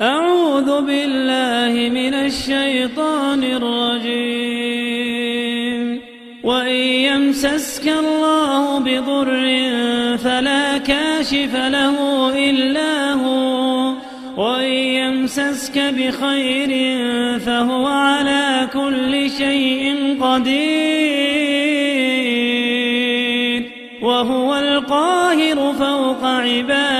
أعوذ بالله من الشيطان الرجيم. وإن يمسسك الله بضر فلا كاشف له إلا هو. وإن يمسسك بخير فهو على كل شيء قدير. وهو القاهر فوق عباده.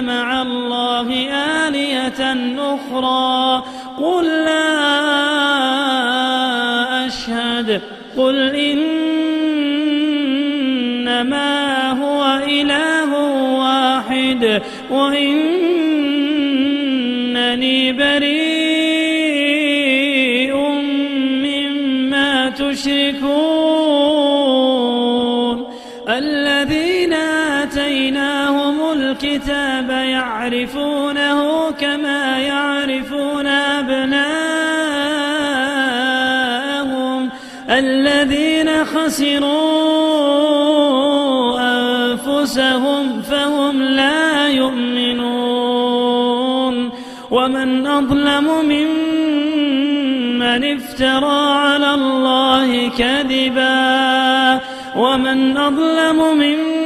مع الله آلية أخرى. قل لا أشهد. قل إنما هو إله واحد. وإنني بريء مما تشركون. الذين آتيناهم الكتاب يعرفونه كما يعرفون أبناءهم الذين خسروا أنفسهم فهم لا يؤمنون ومن أظلم ممن افترى على الله كذبا ومن أظلم ممن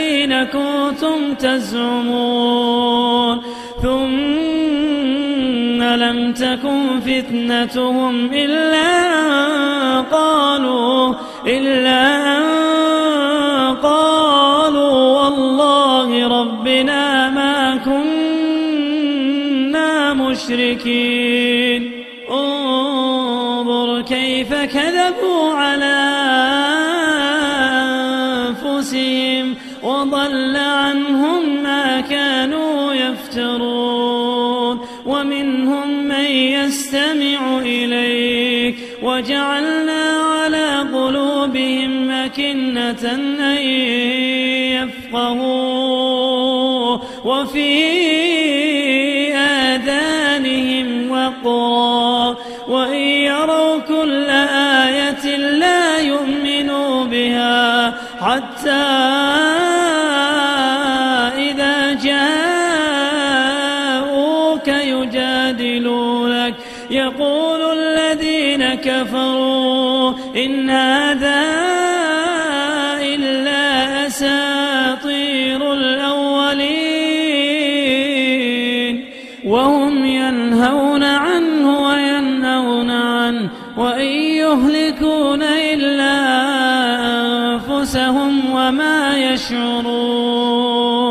كنتم تزعمون ثم لم تكن فتنتهم إلا أن قالوا إلا أن قالوا والله ربنا ما كنا مشركين انظر كيف كذبوا على يفترون. ومنهم من يستمع إليك. وجعلنا على قلوبهم أكنة أن يفقهوا وفي آذانهم وقرا. وإن يروا كل آية لا يؤمنوا بها حتى يقول الذين كفروا إن هذا إلا أساطير الأولين وهم ينهون عنه وينهون عنه وإن يهلكون إلا أنفسهم وما يشعرون